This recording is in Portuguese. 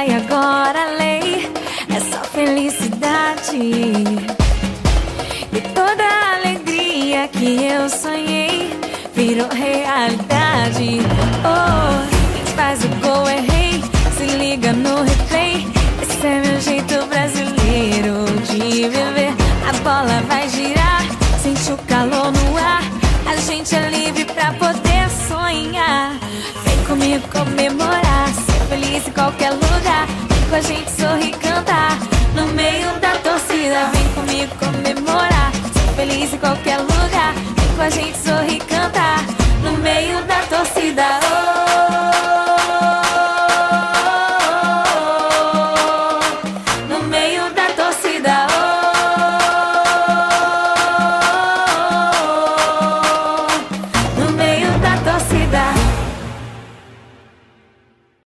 É e agora a lei é só felicidade. Que eu sonhei virou realidade. Oh, quem faz o gol é rei, se liga no replay. Esse é meu jeito brasileiro de viver. A bola vai girar, sente o calor no ar. A gente é livre pra poder sonhar. Vem comigo comemorar, ser feliz em qualquer lugar. Vem com a gente sorrir, cantar no meio da torcida. Vem comigo comemorar, ser feliz em qualquer lugar. A gente sorrir, cantar no meio da torcida.